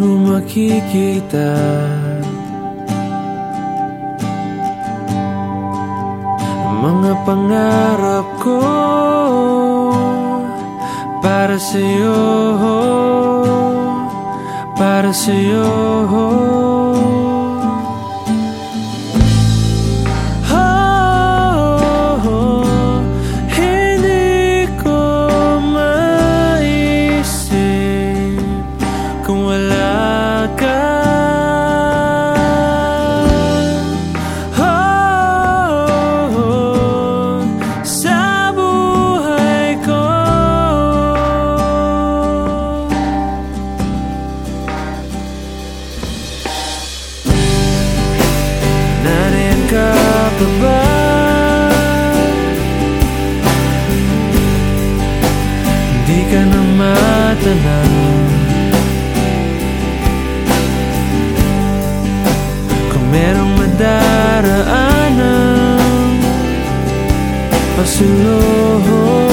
mo makikita. Mga pangarap ko Para sa'yo Para sa'yo ka ba? Di ka na matanaw Kung merong madaraanan Pasulong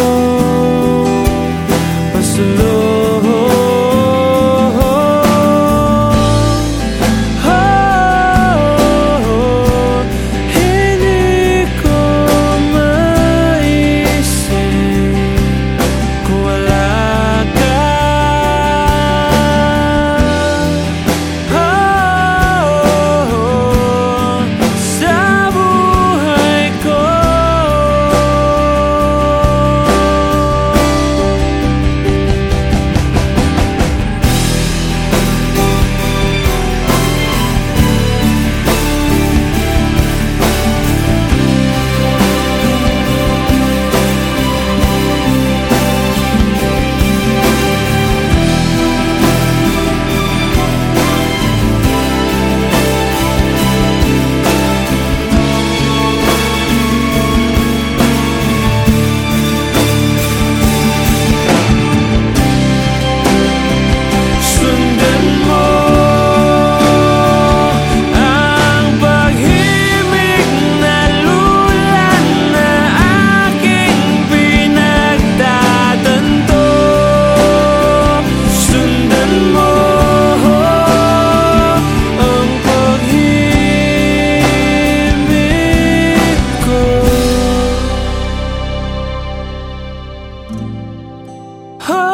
Oh.